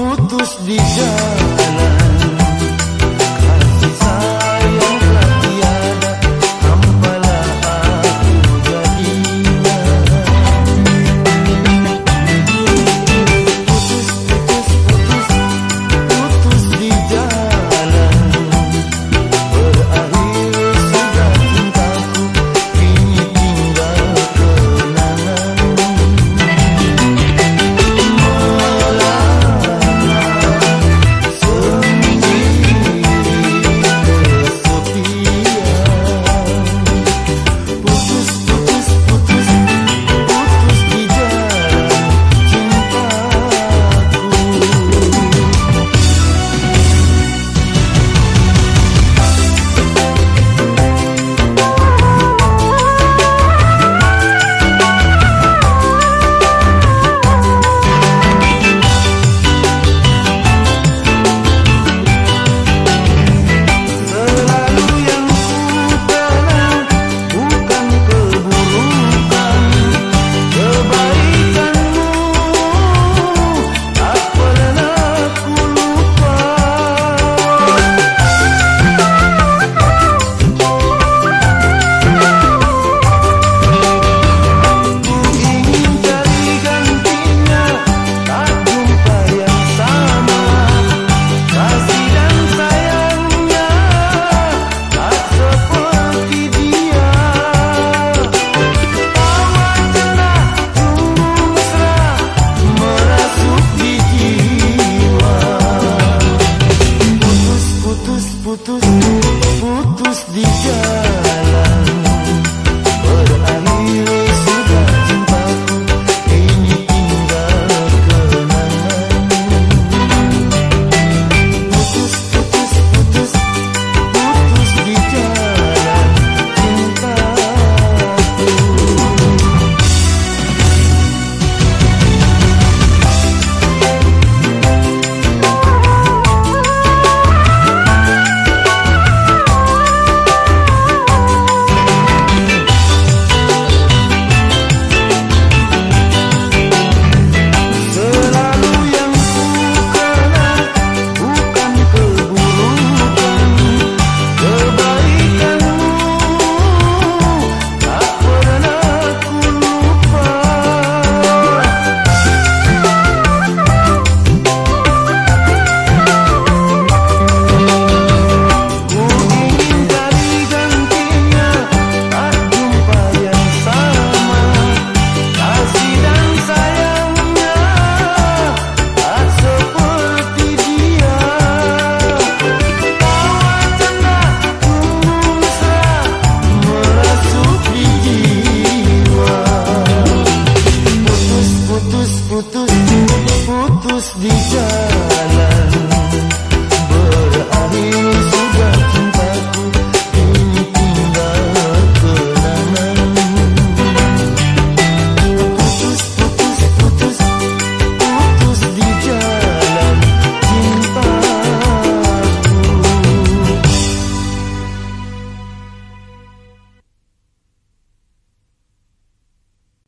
putus, di jalan.